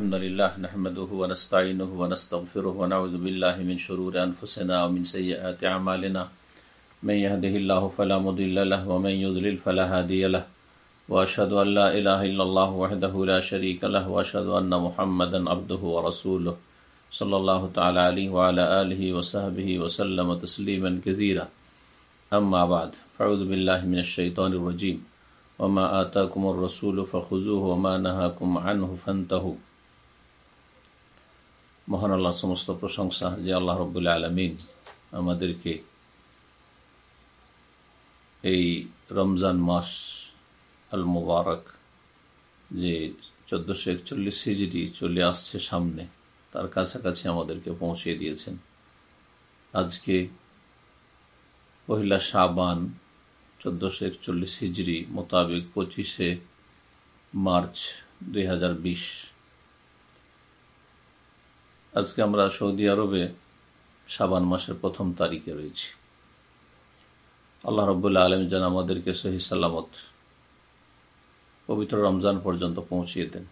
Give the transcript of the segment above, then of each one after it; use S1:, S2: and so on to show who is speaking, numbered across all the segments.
S1: الحمد لله نحمده ونستعينه ونستغفره ونعوذ بالله من شرور أنفسنا ومن سيئات أعمالنا. من يهده الله فلا مضل له ومن يضلل فلا هادي له. وأشهد أن لا إله إلا الله وحده لا شريك له وأشهد أن محمدا عبده ورسوله. صلى الله تعالى عليه وعلى آله وصحبه وسلم تسليما كثيرا. أما بعد، فأعوذ بالله من الشيطان الرجيم. وما آتاكم الرسول فخذوه وما نهاكم عنه فانتهوا. মহান আল্লাহ সমস্ত প্রশংসা যে আল্লাহ রব্বুল্লা আলমিন আমাদেরকে এই রমজান মাস আল মুবারক যে চোদ্দশো একচল্লিশ হিজড়ি চলে আসছে সামনে, তার কাছাকাছি আমাদেরকে পৌঁছে দিয়েছেন। আজকে পহিলা শাবান চোদ্দশো একচল্লিশ হিজড়ি মোতাবেক পঁচিশে মার্চ দুই হাজার বিশ আজকে আমরা সৌদি আরবে সাবান মাসের প্রথম তারিখে রয়েছি। আল্লাহ রবুল্লা আলম যেন আমাদেরকে সহি সাল্লামত পবিত্র রমজান পর্যন্ত পৌঁছিয়ে দেন।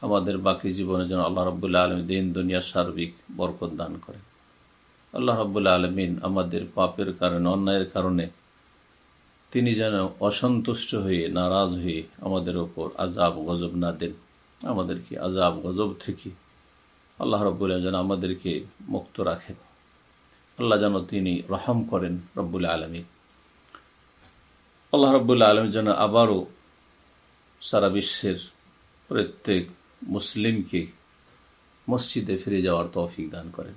S1: আমাদের বাকি জীবনে যেন আল্লাহ রবুল্লা আলম দিন, দুনিয়ার সার্বিক বরকত দান করেন। আল্লাহ রবুল্লা আলমিন আমাদের পাপের কারণে, অন্যায়ের কারণে তিনি যেন অসন্তুষ্ট হয়ে, নারাজ হয়ে আমাদের ওপর আজাব গজব না দেন। আমাদেরকে আজাব গজব থেকে আল্লাহ রব্বুল্লাহ যেন আমাদেরকে মুক্ত রাখেন। আল্লাহ যেন তিনি রহম করেন রব্বুল আলমী আল্লাহ রব্বুল্লা আলম যেন আবারও সারা বিশ্বের প্রত্যেক মুসলিমকে মসজিদে ফিরে যাওয়ার তৌফিক দান করেন।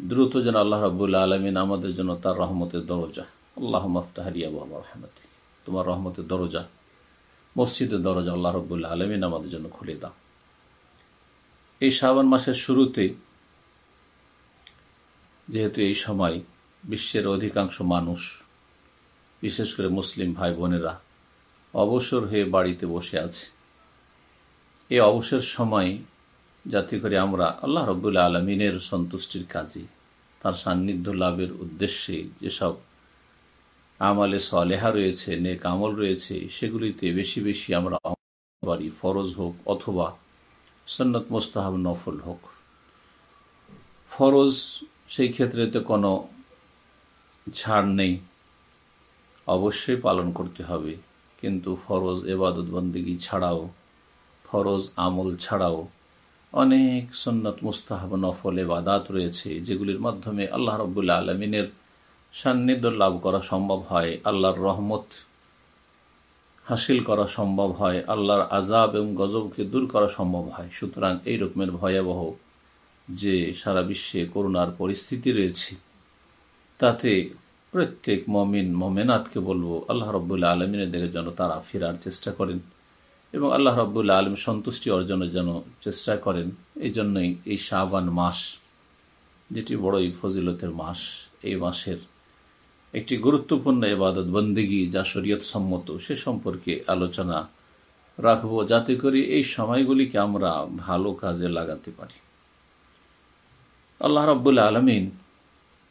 S1: দ্রুত যেন আল্লাহ রব্বুল্লা আলমিন আমাদের জন্য তার রহমতের দরজা। আল্লাহ মফতাহারিয়া বাবা রহমতে তোমার রহমতের দরজা, মসজিদের দরজা আল্লাহ রব্বুল্লা আলমিন আমাদের জন্য খুলে দাও। এই শ্রাবণ মাসের শুরুতে, যেহেতু এই সময় বিশ্বের অধিকাংশ মানুষ, বিশেষ করে মুসলিম ভাই বোনেরা, অবসর হয়ে বাড়িতে বসে আছে। এই অবসর সময় যাতে করে আমরা আল্লাহ রব্বুল্লা আলমিনের সন্তুষ্টির কাজে, তার সান্নিধ্য লাভের উদ্দেশ্যে যেসব আমালে সলেহা রয়েছে, নেক আমল রয়েছে, সেগুলিতে বেশি বেশি আমরা পারি ফরজ হোক অথবা সন্নত মোস্তাহাব নফল হোক। ফরজ সেই ক্ষেত্রে তো কোনো ছাড় নেই। অবশ্যই পালন করতে হবে। কিন্তু ফরজ এবাদত বন্দিগি ছাড়াও, ফরজ আমল ছাড়াও অনেক সন্নত মুস্তাহাব নফল এবাদাত রয়েছে, যেগুলির মাধ্যমে আল্লাহ রবুল্লা আলমিনের সান্নিধ্য লাভ করা সম্ভব হয়। আল্লাহর রহমত হাসিল করা সম্ভব হয়, আল্লাহর আজাব এবং গজবকে দূর করা সম্ভব হয়। সুতরাং এই রকমের ভয়াবহ যে সারা বিশ্বে করোনার পরিস্থিতি রয়েছে, তাতে প্রত্যেক মমিন মমেনাথকে বলব, আল্লাহ রব্বুল্লা আলমিনের দিকে যেন তারা ফেরার চেষ্টা করেন এবং আল্লাহ রব্বুল্লা আলম সন্তুষ্টি অর্জনের জন্য চেষ্টা করেন। এই জন্যই এই শাহবান মাস, যেটি বড়ই ফজিলতের মাস, এই মাসের একটি গুরুত্বপূর্ণ এবাদত বন্দিগি যা শরীয়ত সম্মত, সে সম্পর্কে আলোচনা রাখব যাতে করে এই সময়গুলিকে আমরা ভালো কাজে লাগাতে পারি। আল্লাহ রব্বুল্লা আলমিন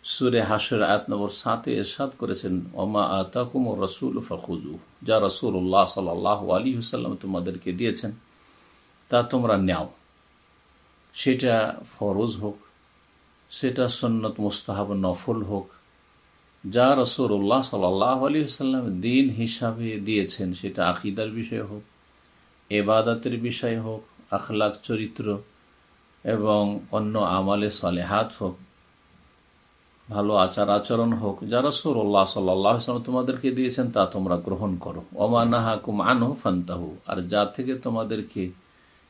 S1: সুরে হাসের আয়াত নম্বর সাতে এরশাদ করেছেন, ওমা আতাকুম রসুল ফখুজু যা রসুল্লাহ সাল্লাহ আলী হুসাল্লাম তোমাদেরকে দিয়েছেন, তা তোমরা নেও। সেটা ফরজ হোক, সেটা সন্নত মুস্তাহাব নফল হোক যা রসুল্লাহ সাল্লাহ আলী সাল্লাম দিন হিসাবে দিয়েছেন, সেটা আকিদার বিষয় হোক এবাদাতের বিষয় হোক, আখলাক চরিত্র এবং অন্য আমালে সালেহাত হোক, ভালো আচার আচরণ হোক, যা রসুল্লাহ সাল্লাম তোমাদেরকে দিয়েছেন, তা তোমরা গ্রহণ করো। অমানাহাকুম আনহু ফান্তাহু, আর যা থেকে তোমাদেরকে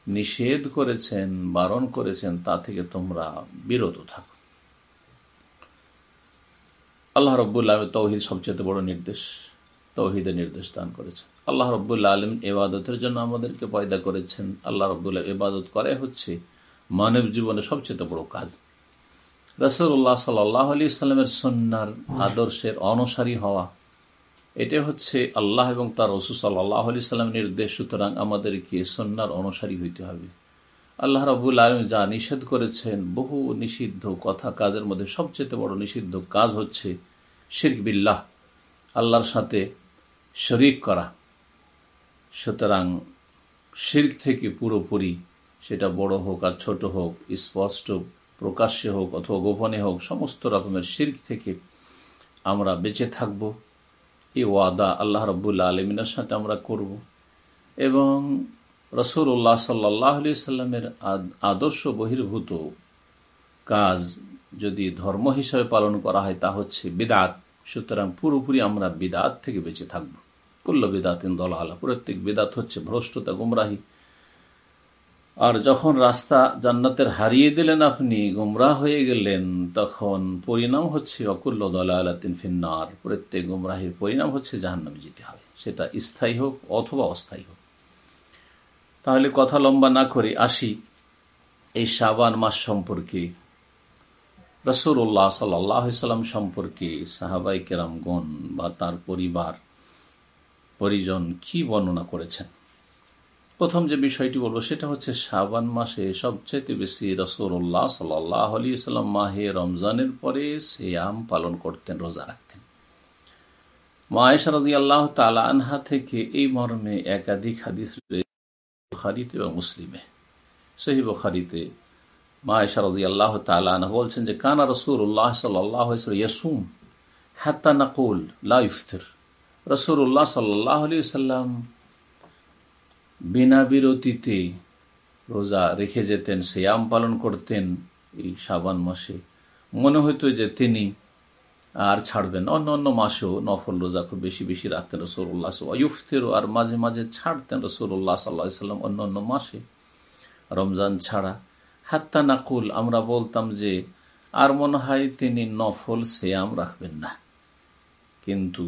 S1: নিষেধ করেছেন, বারণ করেছেন, তা থেকে তোমরা বিরত থাকো। আল্লাহ রব্বুল্লা আলম তৌহিদ সবচেয়ে বড় নির্দেশ, তৌহিদের নির্দেশ দান করেছেন। আল্লাহ রব্বুল্লা আলম এবাদতের জন্য আমাদেরকে পয়দা করেছেন। আল্লাহ রব্বুল্লাহ এবাদত করে হচ্ছে মানব জীবনে সবচেয়ে বড় কাজ। রসুল্লাহ সাল্লাহ আলী ইসলামের সন্ন্যার আদর্শের অনুসারী হওয়া এটা হচ্ছে আল্লাহ এবং তার রসুল সাল্লাহ আলি সাল্লামের নির্দেশ, সুতরাং আমাদেরকে সন্ন্যার অনুসারী হইতে হবে। আল্লাহ রবুল আলম যা নিষেধ করেছেন, বহু নিষিদ্ধ কথা কাজের মধ্যে সবচেয়ে বড় নিষিদ্ধ কাজ হচ্ছে শির্ক বিল্লাহ, আল্লাহর সাথে শরিক করা। সুতরাং শির্ক থেকে পুরোপুরি সেটা বড় হোক আর ছোট হোক, স্পষ্ট, প্রকাশ্যে হোক অথবা গোপনে হোক, সমস্ত রকমের শির্ক থেকে আমরা বেঁচে থাকব। এই ওয়াদা আল্লাহ রব্বুল্লা আলমিনের সাথে আমরা করব। এবং রসুল্লাহ সাল্লাহ আলি সাল্লামের আদর্শ বহির্ভূত কাজ যদি ধর্ম হিসাবে পালন করা হয়, তা হচ্ছে বেদাত। সুতরাং পুরোপুরি আমরা বেদাত থেকে বেঁচে থাকব। কুল্ল বিদাতিন দলালা। প্রত্যেক বিদাত হচ্ছে ভ্রষ্টতা, গুমরাহি। আর যখন রাস্তা জান্নাতের হারিয়ে দিলেন আপনি, গুমরাহ হয়ে গেলেন, তখন পরিণাম হচ্ছে অকুল্ল দলালাতিন ফিন্নার। প্রত্যেক গুমরাহির পরিণাম হচ্ছে জাহান্নামে যেতে হবে। সেটা স্থায়ী হোক অথবা অস্থায়ী হোক। তাহলে কথা লম্বা না করে আসি এই সাবান মাস সম্পর্কে। রসুল্লাহ সাল্লাম সম্পর্কে সাহাবাই কেরামগণ বা তার পরিবার, পরিজন কি বর্ণনা করেছেন? প্রথম যে বিষয়টি বলব সেটা হচ্ছে শাবান মাসে সবচেয়ে বেশি রসুল্লাহ সাল্লাহ আলী সাল্লাম মাহে রমজানের পরে আম পালন করতেন, রোজা রাখতেন। মায়েশা রাজি আল্লাহ তালা আনহা থেকে এই মর্মে একাধিক হাদিস বুখারিতে এবং মুসলিমে। সহি বুখারিতে মায়েশা রাজি আল্লাহ তালা আনহা বলছেন যে, কানা রসুল্লাহ সাল্লাহ ইয়াসুম হাত্তা নাকুল লা ইফতির। রসুল্লাহ সাল্লাহ আলী সাল্লাম বিনা বিরতিতে রোজা রেখে যেতেন শ্যাম পালন করতেন এই শ্রাবণ মাসে। মনে হইতো যে তিনি আর ছাড়বেন অন্য অন্য মাসেও নফল রোজা খুব বেশি বেশি রাখতেন রসুল্লাহ ইউফতেরও আর মাঝে মাঝে ছাড়তেন রসুল্লাহ সাল্লাহ সাল্লাম অন্য অন্য মাসে। রমজান ছাড়া হাত্তা নাকুল, আমরা বলতাম যে, আর মনে হয় তিনি নফল শ্যাম রাখবেন না। কিন্তু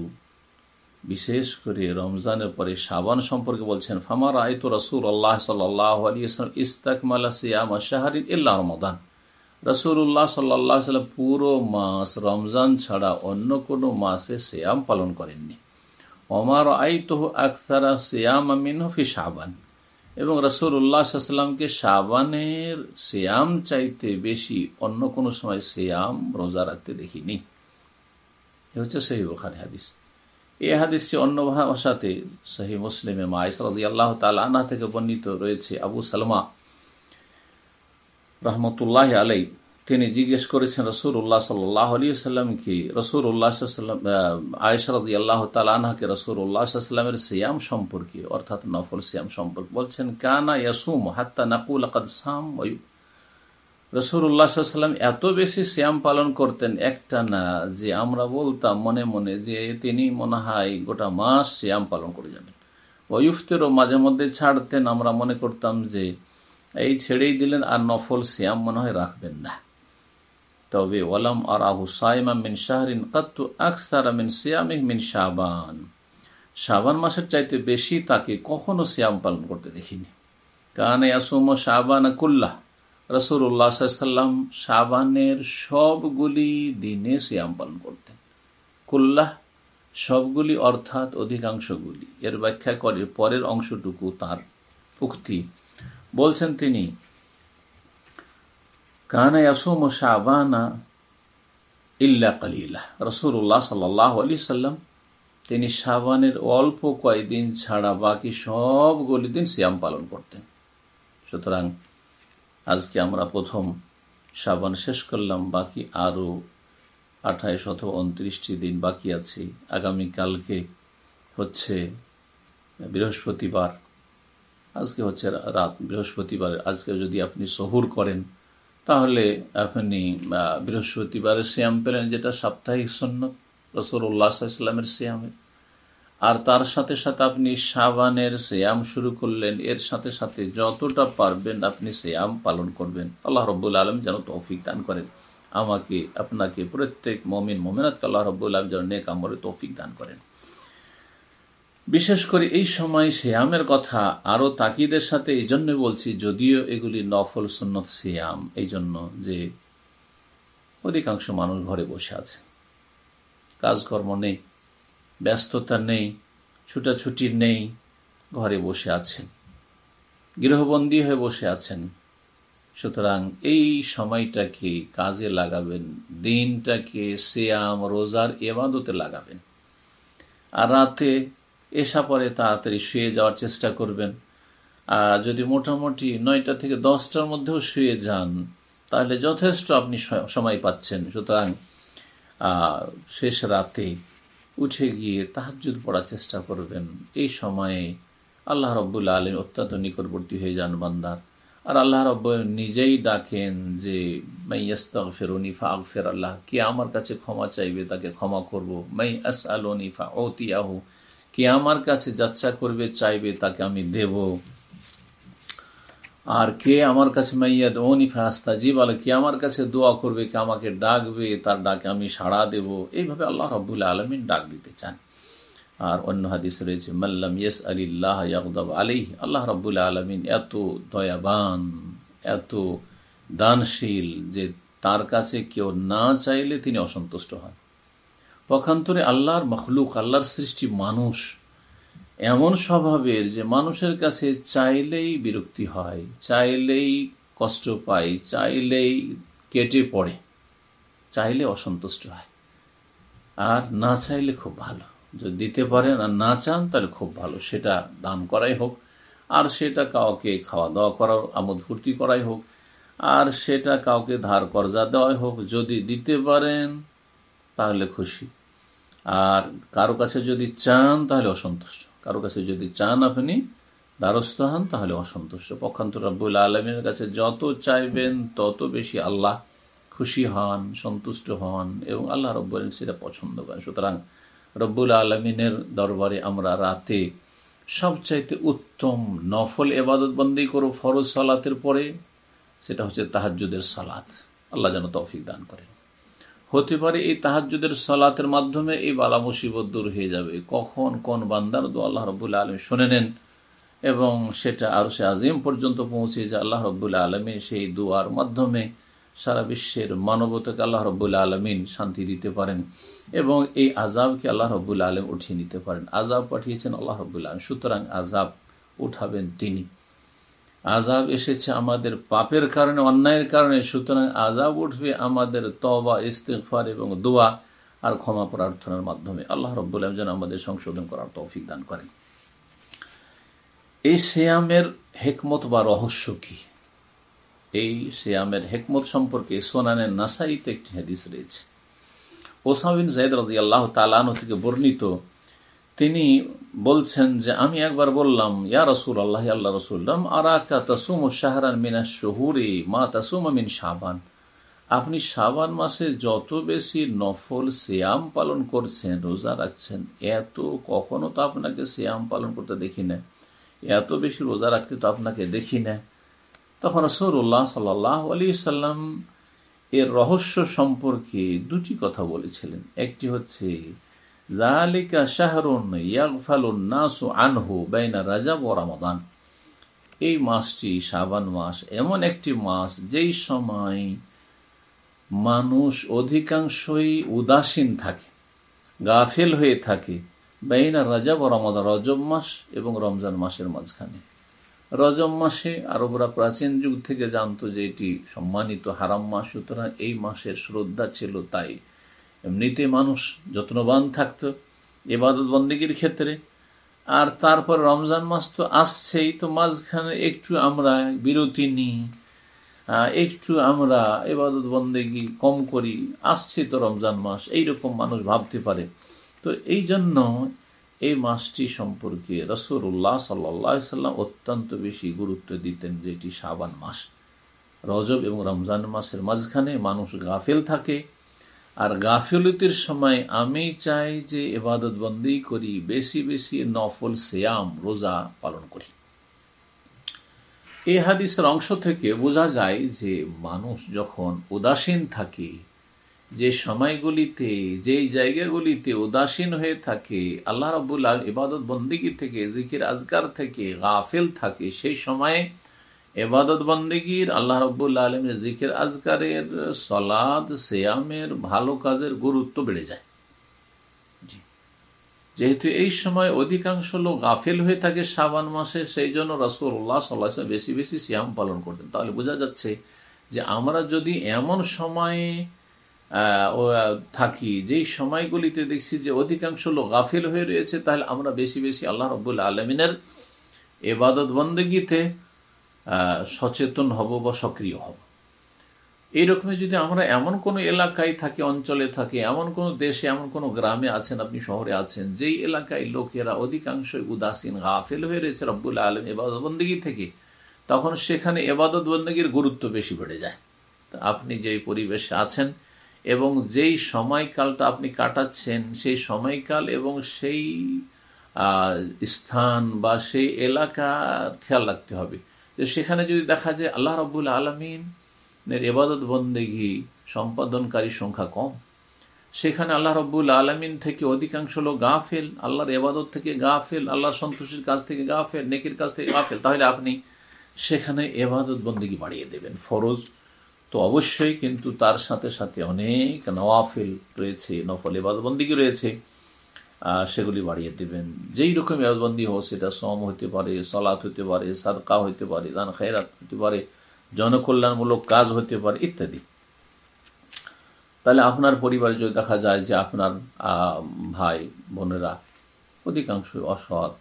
S1: বিশেষ করে রমজানের পরে সাবান সম্পর্কে বলছেন ফামার আয়ত রসুল আল্লাহ সাল্লাহ ইস্তাকমালা সিয়ামা শাহরিন ইল্লা রমদান। রসুল্লাহ সাল্লাহ সাল্লাম পুরো মাস রমজান ছাড়া অন্য কোনো মাসে শ্যাম পালন করেননি। অমার আইত আকসারা শ্যাম আমিন ফি সাবান এবং রাসুল উল্লাহামকে সাবানের শ্যাম চাইতে বেশি অন্য কোনো সময় শ্যাম রোজা রাখতে দেখিনি। এ হচ্ছে সেই বোখারি হাদিস। এ হাদিসটি অন্য ভাষাতে সহি মুসলিমে আল্লাহ তালা থেকে বর্ণিত রয়েছে আবু সালমা রহমতুল্লাহ আলাই তিনি জিজ্ঞেস করেছেন রসুর উল্লাহ সাল্লাহ আলী সাল্লামকে রসুর উল্লাহ আয়সরদি আল্লাহ তালাকে রসুর উল্লাহ সিয়াম সম্পর্কে, অর্থাৎ নফল সিয়াম সম্পর্কে বলছেন, কানা ইয়াসুম হাত্তা নাকুল আকাদ সাম রসুল্লাহাম এত বেশি শ্যাম পালন করতেন একটা না, যে আমরা বলতাম মনে মনে যে তিনি মনে হয় গোটা মাস শ্যাম পালন করে যাবেন। ওয়ুফতেরও মাঝে মধ্যে ছাড়তেন, আমরা মনে করতাম যে এই ছেড়েই দিলেন আর নফল শ্যাম মনে হয় রাখবেন না। তবে ওয়ালাম আর আহু সাইমা মিন শাহরিন কাত্তু আকসার মিন সিয়ামিহ মিন শাহবান শাবান মাসের চাইতে বেশি তাকে কখনো শ্যাম পালন করতে দেখিনি। কানে আসুম শাহবান কুল্লাহ। রসুল্লাহাম সাবানের সবগুলি দিনে শ্যাম পালন করতেন। কুল্লাহ সবগুলি অর্থাৎ অধিকাংশগুলি। এর ব্যাখ্যা করে পরের অংশটুকু তার উক্তি। বলছেন তিনি কানা ইয়াসুম শাহবানা ইল্লা কালিল্লাহ রসুল্লাহ সাল্লাহ আলি সাল্লাম, তিনি সাবানের অল্প কয়েকদিন ছাড়া বাকি সবগুলি দিন শ্যাম পালন করতেন। সুতরাং আজকে আমরা প্রথম সাবান শেষ করলাম, বাকি আরও আঠাইশ অথবা উনত্রিশটি দিন বাকি আছে। আগামীকালকে হচ্ছে বৃহস্পতিবার। আজকে হচ্ছে রাত বৃহস্পতিবার আজকে যদি আপনি সহুর করেন তাহলে আপনি বৃহস্পতিবারের শ্যাম পেলেন যেটা সাপ্তাহিক সন্ন্যত ইসলামের শ্যামের আর তার সাথে সাথে আপনি সাবানের শ্যাম শুরু করলেন। এর সাথে সাথে যতটা পারবেন আপনি শ্যাম পালন করবেন। আল্লাহ রব্বুল আলম যেন তৌফিক দান করেন। আমাকে, আপনাকে প্রত্যেক মমিন, মোমেনাতকে আল্লাহ রব্বুল আলম যেন নেক আমরে তৌফিক দান করেন। বিশেষ করে এই সময় শ্যামের কথা আরও তাকিদের সাথে এই জন্য বলছি, যদিও এগুলি নফল সুন্নত শ্যাম এই জন্য যে অধিকাংশ মানুষ ঘরে বসে আছে। কাজকর্ম নেই, ব্যস্ততা নেই, ছুটাছুটি নেই, ঘরে বসে আছেন, গৃহবন্দী হয়ে বসে আছেন। সুতরাং এই সময়টাকে কাজে লাগাবেন, দিনটাকে শ্যাম রোজার এবাদতে লাগাবেন। আর রাতে এসা পরে তাড়াতাড়ি শুয়ে যাওয়ার চেষ্টা করবেন। আর যদি মোটামুটি নয়টা থেকে দশটার মধ্যেও শুয়ে যান, তাহলে যথেষ্ট আপনি সময় পাচ্ছেন। সুতরাং শেষ রাতে উঠে গিয়ে তাহাজুদ পড়ার চেষ্টা করবেন। এই সময়ে আল্লাহ রব্বুল্লা আলম অত্যন্ত নিকটবর্তী হয়ে যান বান্দার আর আল্লাহ রব্ব নিজেই ডাকেন যে মাইয়াস্তাক ফেরুনি ফা ফের আল্লাহ। কে আমার কাছে ক্ষমা চাইবে, তাকে ক্ষমা করব। মাই আস আলোনি ফা ওতিয়াহু কে আমার কাছে যাচ্ছা করবে, চাইবে তাকে আমি দেব। আর কে আমার কাছে মাইয়াদ ওনিফা আস্তা জি বলে কে আমার কাছে দোয়া করবে, কে আমাকে ডাকবে, তার ডাকে আমি সাড়া দেব। এইভাবে আল্লাহ রব্বুল্লা আলমিন ডাক দিতে চান। আর অন্য হাদিস রয়েছে মাল্লাম ইয়েস আলিল্লাহ ইয়াকুদাব আলী আল্লাহ রব্বুল্লা আলমিন এত দয়াবান, এত দানশীল যে তার কাছে কেউ না চাইলে তিনি অসন্তুষ্ট হন। পক্ষান্তরে আল্লাহর মখলুক, আল্লাহর সৃষ্টি মানুষ। এমন স্বভাবের যে মানুষের কাছে চাইলেই বিরক্তি হয়, চাইলেই কষ্ট পায়, চাইলেই কেটে পড়ে, চাইলে অসন্তুষ্ট হয়। আর না চাইলে খুব ভালো। যদি দিতে পারেন আর না চান, তাহলে খুব ভালো। সেটা দান করাই হোক, আর সেটা কাউকে খাওয়া দাওয়া করার আমোদ ফুর্তি করাই হোক, আর সেটা কাউকে ধার কর্জা দেওয়াই হোক, যদি দিতে পারেন তাহলে খুশি। আর কারও কাছে যদি চান, তাহলে অসন্তুষ্ট। কারও কাছে যদি চান আপনি দ্বারস্থ হন, তাহলে অসন্তুষ্ট। পক্ষান্তর রব্বুল আলমের কাছে যত চাইবেন, তত বেশি আল্লাহ খুশি হন, সন্তুষ্ট হন এবং আল্লাহ রব্বুল সেটা পছন্দ করেন। সুতরাং রব্বুল আলমিনের দরবারে আমরা রাতে সবচাইতে উত্তম নফল এবাদত বন্দি করো ফরজ সালাতের পরে, সেটা হচ্ছে তাহাজুদের সালাত। আল্লাহ যেন তৌফিক দান করেন। হতে পারে এই তাহাজুদের সলাতের মাধ্যমে এই বালা মুসিবত দূর হয়ে যাবে। কখন কোন বান্দার দো আল্লাহ রবুল্লা আলম শুনে নেন এবং সেটা আরও সে আজিম পর্যন্ত পৌঁছে যে আল্লাহ রব্বুল্লা আলমী সেই দুয়ার মাধ্যমে সারা বিশ্বের মানবতাকে আল্লাহ রব্বুল্লা আলমিন শান্তি দিতে পারেন এবং এই আজাবকে আল্লাহ রব্বুল্লা আলম উঠিয়ে নিতে পারেন। আজাব পাঠিয়েছেন আল্লাহ রব্বুল্লা আলম সুতরাং আজাব উঠাবেন তিনি। আজাব এসেছে আমাদের পাপের কারণে, অন্যায়ের কারণে। সুতরাং আজাব উঠবে আমাদের তবা ইস্তেফার এবং দোয়া আর ক্ষমা প্রার্থনার মাধ্যমে। আল্লাহ রব্বুল যেন আমাদের সংশোধন করার তৌফিক দান করেন। এই শ্যামের হেকমত বা রহস্য কি? এই শ্যামের হেকমত সম্পর্কে সোনানের নাসাইতে একটি হাদিস রয়েছে। ওসামিন জায়দ রাজি আল্লাহ তালানো থেকে বর্ণিত তিনি বলছেন যে, আমি একবার বললাম, ইয়া রসুল আল্লাহ আল্লাহ রসুল আরাকা তাসুম শাহরান মিনা শহুরে মা তাসুম মিন সাবান আপনি সাবান মাসে যত বেশি নফল শ্যাম পালন করছেন, রোজা রাখছেন, এত কখনো তো আপনাকে শ্যাম পালন করতে দেখি না এত বেশি রোজা রাখতে তো আপনাকে দেখি না তখন রসুল্লাহ সাল্লাহ আলী সাল্লাম এর রহস্য সম্পর্কে দুটি কথা বলেছিলেন। একটি হচ্ছে জালিকা শাহরুন ইয়াগফালুন নাসু আনহু বাইনা রাজাব ও রামাদান। এই মাসটি শাবান মাস এমন একটি মাস যেই সময় মানুষ অধিকাংশই উদাসীন থাকে, গাফেল হয়ে থাকে বাইনা রাজাব ও রমাদান, রজব মাস এবং রমজান মাসের মাঝখানে। রজব মাসে আরবরা প্রাচীন যুগ থেকে জানতো যে এটি সম্মানিত হারাম মাস, সুতরাং এই মাসের শ্রদ্ধা ছিল তাই। এমনিতে মানুষ যত্নবান থাকতো এবাদত বন্দীগীর ক্ষেত্রে। আর তারপর রমজান মাস তো আসছেই, তো মাঝখানে একটু আমরা বিরতি নিই একটু আমরা এবাদত বন্দেগি কম করি, আসছে তো রমজান মাস, এইরকম মানুষ ভাবতে পারে। তো এই জন্য এই মাসটি সম্পর্কে রসুল্লাহ সাল্লা সাল্লাম অত্যন্ত বেশি গুরুত্ব দিতেন যেটি সাবান মাস। রজব এবং রমজান মাসের মাঝখানে মানুষ গাফেল থাকে আর গাফিলতির সময় আমি চাই যে এবাদত বন্দি করি, বেশি বেশি নফল শ্যাম রোজা পালন করি। এই হাদিসের অংশ থেকে বোঝা যায় যে মানুষ যখন উদাসীন থাকে, যে সময়গুলিতে, যে জায়গাগুলিতে উদাসীন হয়ে থাকে, আল্লাহ রবুল্লাহ ইবাদত বন্দিগি থেকে, জিকির আজগার থেকে গাফেল থাকে, সেই সময়ে এবাদত বন্দেগীর, আল্লাহ রব্বুল্লা আলমের জিকের আজকারের, সলাদ, সেয়ামের ভালো কাজের গুরুত্ব বেড়ে যায়। যেহেতু এই সময় অধিকাংশ লোক গাফেল হয়ে থাকে শ্রাবান মাসে, সেই জন্য রসুল্লাহ সাল্লাহ বেশি বেশি শ্যাম পালন করতেন। তাহলে বোঝা যাচ্ছে যে আমরা যদি এমন সময়ে থাকি, যেই সময়গুলিতে দেখছি যে অধিকাংশ লোক গাফেল হয়ে রয়েছে, তাহলে আমরা বেশি বেশি আল্লাহ রব্বুল্লা আলমিনের এবাদত বন্দেগীতে সচেতন হব বা সক্রিয় হব। এইরকমই যদি আমরা এমন কোন এলাকায় থাকি, অঞ্চলে থাকি, এমন কোন দেশে, এমন কোন গ্রামে আছেন, আপনি শহরে আছেন, যেই এলাকায় লোকেরা অধিকাংশই উদাসীন, গাফেল হয়ে রয়েছে রব্বুল আলম এবাদত বন্দী থেকে, তখন সেখানে এবাদত বন্দীর গুরুত্ব বেশি বেড়ে যায়। আপনি যেই পরিবেশে আছেন এবং যেই সময়কালটা আপনি কাটাচ্ছেন, সেই সময়কাল এবং সেই স্থান বা সেই এলাকার খেয়াল রাখতে হবে। যে সেখানে যদি দেখা যায় আল্লাহ রব্বুল আলমিন এবাদত বন্দেগি সম্পাদনকারী সংখ্যা কম, সেখানে আল্লাহ রব্বুল আলমিন থেকে অধিকাংশ লোক গাফেল, আল্লাহর এবাদত থেকে গাফেল আল্লাহ সন্তোষের কাছ থেকে গাফেল, নেকির কাছ থেকে গাফেল, তাহলে আপনি সেখানে এবাদত বন্দেগি বাড়িয়ে দেবেন, ফরজ। তো অবশ্যই কিন্তু তার সাথে সাথে অনেক নওয়াফেল রয়েছে, নফল এবাদবন্দিগি রয়েছে। সেগুলি বাড়িয়ে দেবেন। যেই রকম এবাদবন্দি হোক, সেটা সম হতে পারে সলাৎ হতে পারে, সাদকা হতে পারে, দান খায়রাত হতে পারে, জনকল্যাণমূলক কাজ হতে পারে, ইত্যাদি। তাহলে আপনার পরিবারে যদি দেখা যায় যে আপনার ভাই, বোনেরা অধিকাংশ অসৎ,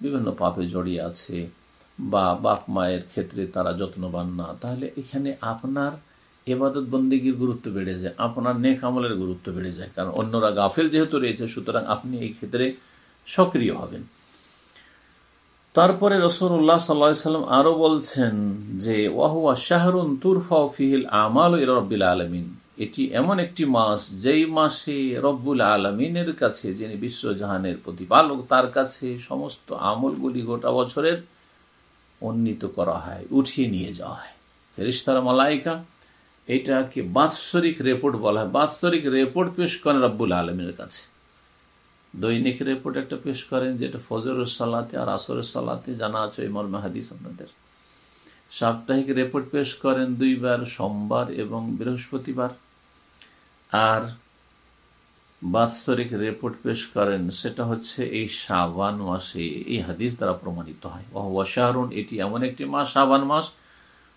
S1: বিভিন্ন পাপে জড়িয়ে আছে, বা বাপ মায়ের ক্ষেত্রে তারা যত্নবান না, তাহলে এখানে আপনার এবাদত বন্দিগির গুরুত্ব বেড়ে যায়, আপনার নেক আমলের গুরুত্ব বেড়ে যায়, কারণ অন্যরা গাফেল যেহেতু রয়েছে, সুতরাং আপনি এই ক্ষেত্রে সক্রিয় হবেন। তারপরে রসুল্লাহ সাল্লাম আরও বলছেন যে, ওয়াহুয়া শাহরুন তুরফা ফিহিল আমাল রব্বিল আলমিন। এটি এমন একটি মাস, যেই মাসে রব্বুল আলমিনের কাছে, যিনি বিশ্বজাহানের প্রতিপালক, তার কাছে সমস্ত আমলগুলি গোটা বছরের উন্নীত করা হয়, উঠিয়ে নিয়ে যাওয়া হয়। ফেরিস্তারা মালাইকা এটাকে বাৎসরিক রেপোর্ট বলা হয়। বাৎসরিক রেপোর্ট পেশ করেন রব্বুল আলমের কাছে। দৈনিক রেপোর্ট একটা পেশ করেন যেটা ফজরের সালাতে আর আসরের সালাতে জানা আছে ওই মর্মে হাদিস আপনাদের। সাপ্তাহিক রেপোর্ট পেশ করেন দুইবার, সোমবার এবং বৃহস্পতিবার। আর বাৎসরিক রেপোর্ট পেশ করেন, সেটা হচ্ছে এই শাবান মাসে। এই হাদিস দ্বারা প্রমাণিত হয়। ওয়াশাহরুন এটি এমন একটি মাস, শাবান মাস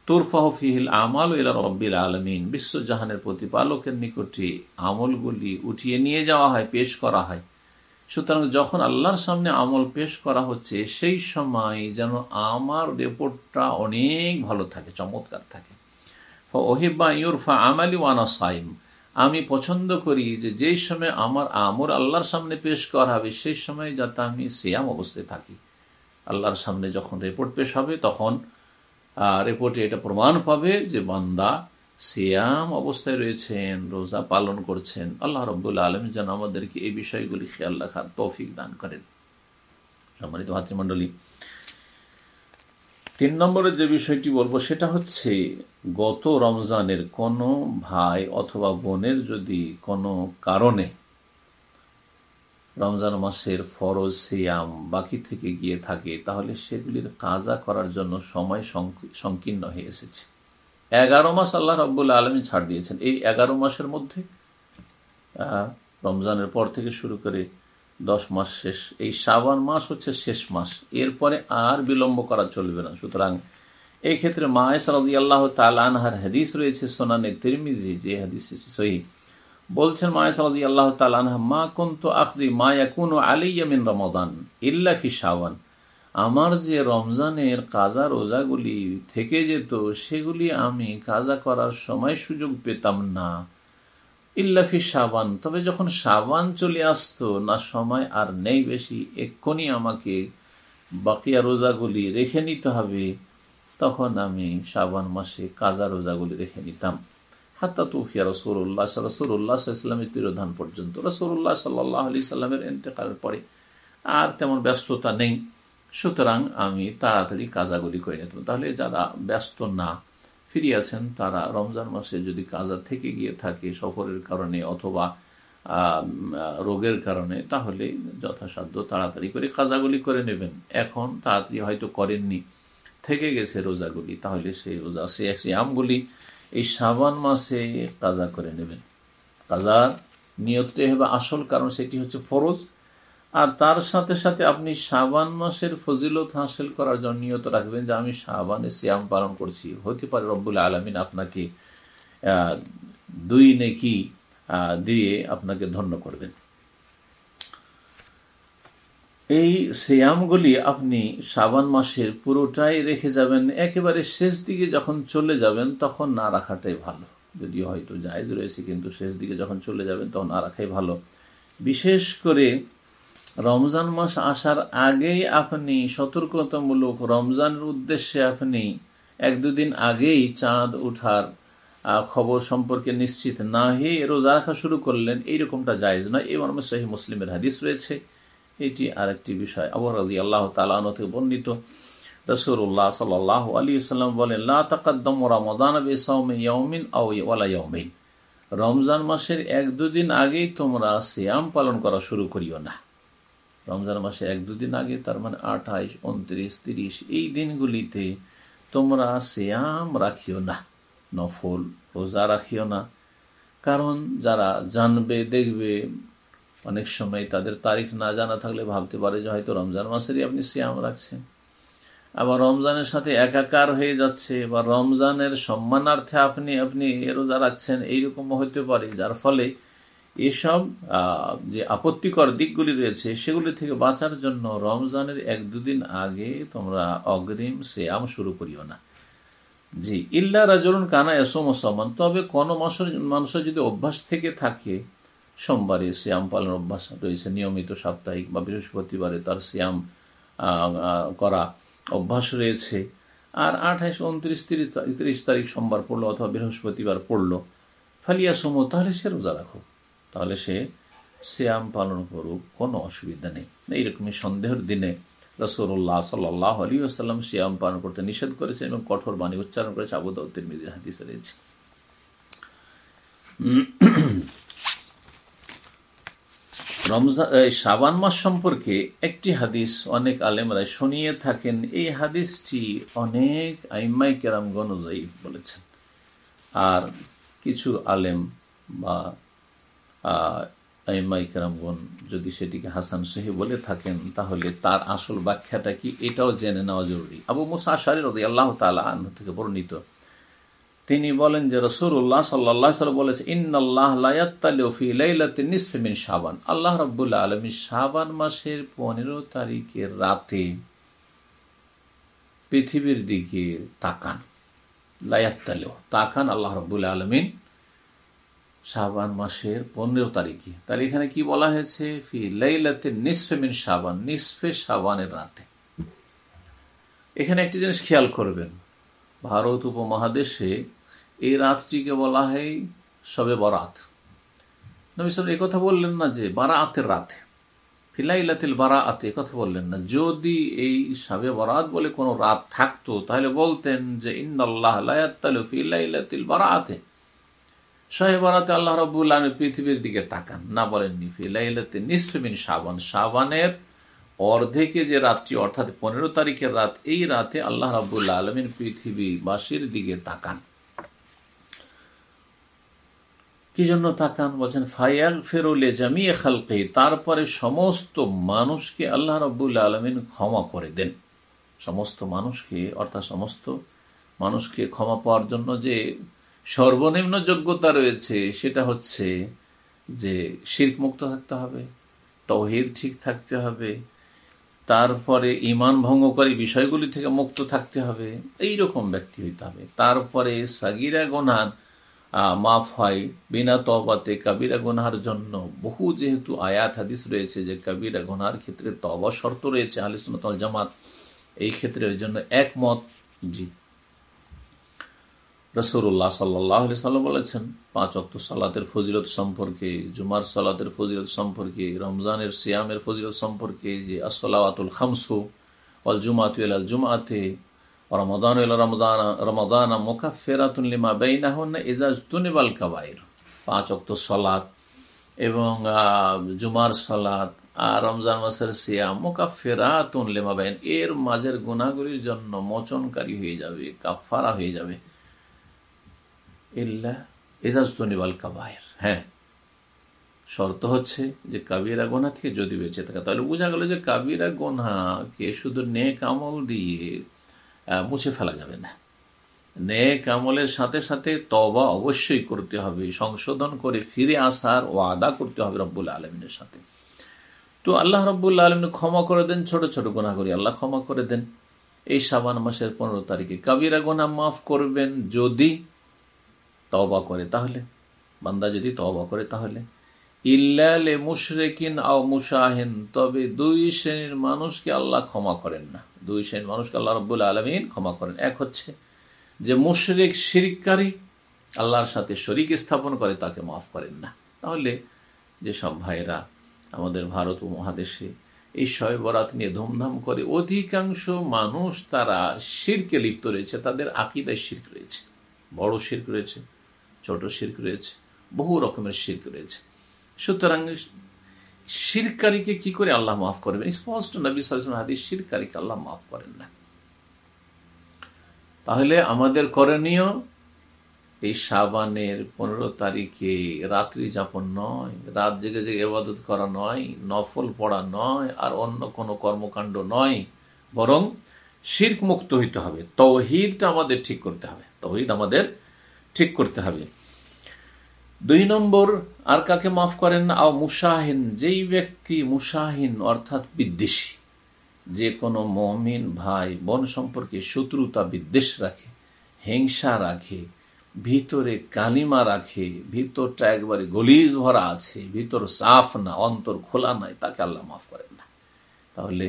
S1: তুরফাহফিহিল আমাল ইলা রব্বিল আলমিন। বিশ্বজাহানের প্রতিপালকের নিকটে আমলগুলি উঠিয়ে নিয়ে যাওয়া হয়, পেশ করা হয়। সুতরাং যখন আল্লাহর সামনে আমল পেশ করা হচ্ছে, সেই সময় যেন আমার রেপোর্টটা অনেক ভালো থাকে, চমৎকার থাকে। ওহিবা ইউরফা আমালি ওয়ানা সাইম। আমি পছন্দ করি যে যেই সময় আমার আমর আল্লাহর সামনে পেশ করা হবে, সেই সময় যাতে আমি সিয়াম অবস্থায় থাকি। আল্লাহর সামনে যখন রিপোর্ট পেশ হবে, তখন রিপোর্টে এটা প্রমাণ পাবে যে বান্দা সিয়াম অবস্থায় রয়েছেন, রোজা পালন করছেন। আল্লাহ রব্দুল্লা আলম যেন আমাদেরকে এই বিষয়গুলি খেয়াল রাখার তৌফিক দান করেন। সম্মানিত ভাতৃমণ্ডলী, তিন নম্বরের যে বিষয়টি বলব সেটা হচ্ছে গত রমজানের কোনো ভাই অথবা বোনের যদি কোনো কারণে রমজান মাসের ফরজ, সিয়াম বাকি থেকে গিয়ে থাকে, তাহলে সেগুলির কাজা করার জন্য সময় সংকীর্ণ হয়ে এসেছে। এগারো মাস আল্লাহ রব্বুল্লা আলমী ছাড় দিয়েছেন। এই এগারো মাসের মধ্যে রমজানের পর থেকে শুরু করে দশ মাস শেষ, এই শ্রাবণ মাস হচ্ছে শেষ মাস। এরপরে আর বিলম্ব করা চলবে না। সুতরাং এই ক্ষেত্রে মায়েস রাজি আল্লাহ তালানহার হাদিস রয়েছে সোনানে তিরমিজি, যে হাদিস সহি। বলছেন মায়া রাজি আল্লাহ তালানহা মা কুন্ত আখদি, মা ইয়াকুন আলিয়ামিন রমদান ইল্লা ফি শাওয়ান আমার যে রমজানের কাজা রোজাগুলি থেকে যেত, সেগুলি আমি কাজা করার সময় সুযোগ পেতাম না। ইল্লাফি সাবান তবে যখন সাবান চলে আসতো, না সময় আর নেই বেশি, এক্ষুনি আমাকে বাকিয়া রোজাগুলি রেখে নিতে হবে। তখন আমি সাবান মাসে কাজা রোজাগুলি রেখে নিতাম। হাত্তা তুফিয়া রসুল্লাহ রসুল্লাহ ইসলামের তিরোধান পর্যন্ত। রসুল্লাহ সাল্লাহ আলি সাল্লামের এতেকালের পরে আর তেমন ব্যস্ততা নেই। সুতরাং আমি তাড়াতাড়ি কাজাগুলি করে নিতাম তাহলে যারা ব্যস্ত না ফিরিয়াছেন তারা রমজান মাসে যদি কাজা থেকে গিয়ে থাকে সফরের কারণে অথবা রোগের কারণে, তাহলে যথাসাধ্য তাড়াতাড়ি করে কাজাগুলি করে নেবেন। এখন তাড়াতাড়ি হয়তো করেননি, থেকে গেছে রোজাগুলি, তাহলে সেই রোজা সে আমগুলি এই সাবান মাসে কাজা করে নেবেন। কাজার নিয়তটি হবে আসল, কারণ সেটি হচ্ছে ফরজ। আর তার সাথে সাথে আপনি সাবান মাসের ফজিলত হাসিল করার জন্য নিয়ত রাখবেন যে আমি সাবানে শ্যাম পালন করছি। হতে পারে রব্বুল আলমিন আপনাকে দুই নেকি দিয়ে আপনাকে ধন্য করবেন। এই সিয়ামগুলি আপনি শ্রাবণ মাসের পুরোটাই রেখে যাবেন, একেবারে শেষ দিকে যখন চলে যাবেন তখন না রাখাটাই ভালো। যদিও হয়তো জায়জ রয়েছে, কিন্তু শেষ দিকে যখন চলে যাবেন তখন না রাখাই ভালো। বিশেষ করে রমজান মাস আসার আগেই আপনি সতর্কতামূলক রমজানের উদ্দেশ্যে আপনি এক দুদিন আগেই চাঁদ উঠার খবর সম্পর্কে নিশ্চিত না হয়ে রোজা রাখা শুরু করলেন, এইরকমটা জায়জ নয়। এই মর্মে সহি মুসলিমের হাদিস রয়েছে। এটি আরেকটি বিষয়। আবু রাজি আল্লাহ তালান থেকে বর্ণিত। রসুল্লাহ সাল্লাহ আলী সাল্লাম বলেন লাকাদ্দম রমদান ইয়মিন রমজান মাসের এক দুদিন আগেই তোমরা শ্যাম পালন করা শুরু করিও না। রমজান মাসে এক দুদিন আগে, তার মানে আঠাইশ, উনত্রিশ, তিরিশ, এই দিনগুলিতে তোমরা শ্যাম রাখিও না, নফল, রোজা রাখিও না। কারণ যারা জানবে, দেখবে অনেক সময় তাদের তারিখ না জানা থাকলে ভাবতে পারে যে হয়তো রমজান মাসেরই আপনি শ্যাম রাখছেন। আবার রমজানের সাথে একাকার হয়ে যাচ্ছে বা রমজানের সম্মানার্থে আপনি আপনি রোজা রাখছেন, এইরকম হতে পারে, যার ফলে এসব যে আপত্তিকর দিকগুলি রয়েছে, সেগুলি থেকে বাঁচার জন্য রমজানের এক দুদিন আগে তোমরা অগ্রিম শ্যাম শুরু করিও না। জি, ইল্লা রাজরুন কানা এসম সমান তবে কোনো মাসের মানুষের যদি অভ্যাস থেকে থাকে সোমবারে শ্যাম পালন অভ্যাস রয়েছে। নিয়মিত সাপ্তাহিক বা বৃহস্পতিবারে তার শ্যাম করা অভ্যাস রয়েছে। আর আঠাইশ, উনত্রিশ, তিরিশ তিরিশ তারিখ সোমবার পড়ল অথবা বৃহস্পতিবার পড়ল। ফালিয়া সমো, তাহলে সে রোজা রাখো। তাহলে সে শ্যাম পালন করুক, কোনো অসুবিধা নেই। এইরকমই সন্দেহের দিনে রসুল্লাহ সাল্লাহ আলী আসাল্লাম শ্যাম পালন করতে নিষেধ করেছে এবং কঠোর বাণী উচ্চারণ করেছে। আবুদাউদ্দিন মিজির হাদিসে রয়েছে। রমজান শাবান মাস সম্পর্কে একটি হাদিস অনেক আলেমরা শুনিয়ে থাকেন। এই হাদিসটি অনেক আইমাই কেরামগণ জাইফ বলেছেন। আর কিছু আলেম বা আইমাই কেরামগণ যদি সেটিকে হাসান সহি বলে থাকেন, তাহলে তার আসল ব্যাখ্যাটা কি? এটাও জেনে নেওয়া জরুরি। আবু মুসা আশারি রদি আল্লাহ তালা থেকে বর্ণিত। তিনি বলেন যে রসুল্লাহ সাল্লাহ সাল বলেছে ইন্নআল্লাহমিন আল্লাহ রব্বুল্লাহ আলমী সাবান মাসের পনেরো তারিখের রাতে পৃথিবীর দিকে তাকান। লায়াত্তালেও তাকান আল্লাহ রব্বুল্লাহ আলমিন শাহবান মাসের পনেরো তারিখে। তাহলে এখানে কি বলা হয়েছে? ফি লাইলাতে নিসফে মিন শাহবান নিসফে শাহবানের রাতে। এখানে একটি জিনিস খেয়াল করবেন। ভারত উপমহাদেশে এই রাতটিকে বলা হয় সবে বরাত। নবী সাহেব কথা বললেন না যে বারাতের রাতে, ফিলাইলাতিল বারা আতে কথা বললেন না। যদি এই সাবে বরাত বলে কোনো রাত থাকতো, তাহলে বলতেন যে ইন্দাল্লাহ ফিলাইলাতিল বারা আতে আল্লাহ পৃথিবীর দিকে তাকান, না বলেননি ফিলাইলাতে নিসফেমিন সাবান সাবানের অর্ধেকে যে রাতটি, অর্থাৎ পনেরো তারিখের রাত, এই রাতে আল্লাহ রাবুল্লাহ আলমিন পৃথিবীবাসীর দিকে তাকান। কি জন্য তাকান? বলছেন ফায়াল ফেরুলে জামিয়ে খালকে, তারপরে সমস্ত মানুষকে আল্লাহ রবুল্লা আলমিন ক্ষমা করে দেন। সমস্ত মানুষকে, অর্থাৎ সমস্ত মানুষকে ক্ষমা পাওয়ার জন্য যে সর্বনিম্ন যোগ্যতা রয়েছে, সেটা হচ্ছে যে শির্ক মুক্ত থাকতে হবে তহির ঠিক থাকতে হবে, তারপরে ইমান ভঙ্গকারী বিষয়গুলি থেকে মুক্ত থাকতে হবে এই রকম ব্যক্তি হইতে হবে। তারপরে সাগিরা গোনান মাফ হয়। বিনা তবাতে কাবিরা গোনার জন্য বহু যেহেতু আয়াত, হাদিস রয়েছে যে কাবিরা গোনার ক্ষেত্রে তবা শর্ত রয়েছে আলিসুল জামাত। এই ক্ষেত্রে ওই জন্য একমত। জি। রসুল্লাহ সাল্লাহ সাল্লাম বলেছেন, পাঁচ অক্ট সালাতের ফজিলত সম্পর্কে, জুমার সালাতের ফজিলত সম্পর্কে, রমজানের সিয়ামের ফজিলত সম্পর্কে, যে আসলাওয়াতুল খামসু অল জুমাত আল জুমাতে রমদান রমদান রমদান মোকাফেরাতুল্লিমা বেইনাহন ইজাজ তুনিবাল কাবাইর। পাঁচ অক্ট সলাত এবং জুমার সালাত আর রমজান মাসের সিয়াম মোকাফেরাতুন লিমা বাইন। এর মাঝের গুণাগুলির জন্য মোচনকারী হয়ে যাবে কাফারা হয়ে যাবে। ইল্লা ইদাস্তনিবাল কাবায়ের হ্যাঁ। শর্ত হচ্ছে যে কাবিরা গোনা থেকে যদি বেঁচে থাকে। তাহলে বোঝা গেল যে কাবিরা গোনাকে শুধু নেক আমল দিয়ে মুছে ফেলা যাবে না। নেক আমলের সাথে সাথে তবা অবশ্যই করতে হবে, সংশোধন করে ফিরে আসার ও আদা করতে হবে রব্বুল আলমিনের সাথে। তো আল্লাহ রব্বুল্লা আলম ক্ষমা করে দেন, ছোট ছোট গোনা করি, আল্লাহ ক্ষমা করে দেন। এই সাবান মাসের পনেরো তারিখে কাবিরা গোনা মাফ করবেন যদি তবা করে তাহলে, বান্দা যদি তবা করে তাহলে। ইল্লালে মুশরেকিন আও মুশাহিন, তবে দুই শ্রেণির মানুষকে আল্লাহ ক্ষমা করেন না। দুই শ্রেণির মানুষকে আল্লাহ রব্বুল আলমিন ক্ষমা করেন। এক হচ্ছে যে মুশরেক, শিরিককারী আল্লাহর সাথে শরিক স্থাপন করে তাকে মাফ করেন না। তাহলে যেসব ভাইরা আমাদের ভারত উপমহাদেশে এই শয় বরাত নিয়ে ধুমধাম করে অধিকাংশ মানুষ তারা শিরকে লিপ্ত রয়েছে, তাদের আকিদায় শির্ক রয়েছে। বড় শির্ক রয়েছে, ছোট শির্ক রয়েছে, বহু রকমের শির্ক রয়েছে। সুতরাং শিরকারীকে কি করে আল্লাহ মাফ করবেন? স্পষ্ট নবী সালাম হাদিস, শিরকারীকে আল্লাহ মাফ করেন না। তাহলে আমাদের করণীয় এই সাবানের পনেরো তারিখে রাত্রি যাপন নয়, রাত জেগে জেগে এবাদত করা নয়, নফল পড়া নয়, আর অন্য কোনো কর্মকাণ্ড নয়, বরং শির্ক মুক্ত হইতে হবে। তৌহিদটা আমাদের ঠিক করতে হবে। তৌহিদ আমাদের ঠিক করতে হবে। দুই নম্বর, আর কাকে মাফ করেন না? মুসাহিন, যেই ব্যক্তি মুসাহিন, অর্থাৎ বিদ্বেষী, যে কোনো মমিন ভাই, বোন সম্পর্কে শত্রুতা, বিদ্বেষ রাখে, হিংসা রাখে, ভিতরে কালিমা রাখে, ভিতরটা একবারে গলিজ ভরা আছে, ভিতর সাফ না, অন্তর খোলা নাই, তাকে আল্লাহ মাফ করেন না। তাহলে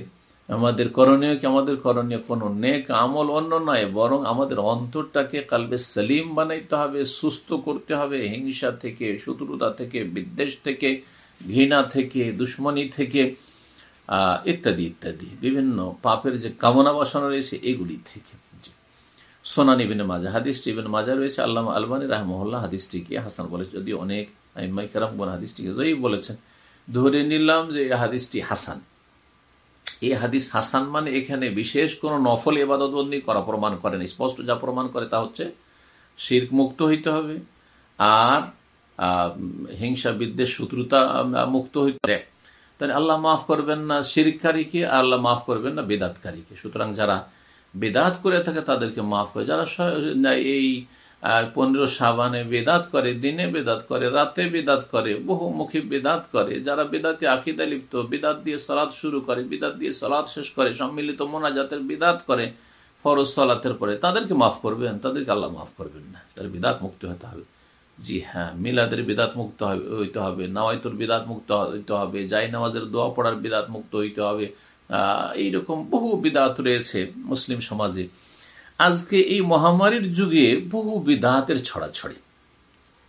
S1: আমাদের করণীয় কি? আমাদের করণীয় কোনো নেক আমল অন্য নয়, বরং আমাদের অন্তরটাকে কালবে সালিম বানাইতে হবে, সুস্থ করতে হবে, হিংসা থেকে, শত্রুতা থেকে, বিদ্বেষ থেকে, ঘৃণা থেকে, দুশ্মনী থেকে ইত্যাদি ইত্যাদি। বিভিন্ন পাপের যে কামনা বাসনা রয়েছে, এগুলি থেকে। সোনান ইবিন মাজা হাদিসটি ইবিন মাজা রয়েছে আল্লাহ আলবানী রাহমহল্লা হাদিসটিকে হাসান বলেছে। যদি অনেক হাদিসটিকে জয়ী বলেছেন। ধরে নিলাম যে হাদিসটি হাসান। এই হাদিস হাসান মানে এখানে বিশেষ কোন নফল এবাদতবন্দি করা প্রমাণ করেন। স্পষ্ট যা প্রমাণ করে তা হচ্ছে শির্ক মুক্ত হইতে হবে আর হিংসা, বিদ্বেষ, শত্রুতা মুক্ত হইতে তাহলে আল্লাহ মাফ করবেন না শিরকারীকে আর আল্লাহ মাফ করবেন না বেদাতকারীকে। সুতরাং যারা বেদাত করে থাকে তাদেরকে মাফ করে। যারা এই পনেরো সাবানে বেদাত করে, দিনে বেদাত করে, রাতে বেদাত করে বহুমুখী বেদাত করে, যারা বেদাতে আকিদা লিপ্ত, বেদাত দিয়ে সলাদ শুরু করে, বেদাত দিয়ে সলাদ শেষ করে, সম্মিলিত মোনাজাতের বেদাত করে, ফরজ সলাতের পরে তাদেরকে মাফ করবেন, তাদেরকে আল্লাহ মাফ করবেন না। তার বিদাত মুক্ত হতে হবে। জি হ্যাঁ মিলাদের বিদাত মুক্ত হবে, হইতে হবে, নাওয়াইতুর বিদাত মুক্ত হইতে হবে জাই নামাজের দোয়া পড়ার বিদাত মুক্ত হইতে হবে। আহ, এইরকম বহু বিদাত রয়েছে মুসলিম সমাজে। আজকে এই মহামারীর যুগে বহু বিদাতের ছড়াছড়ি।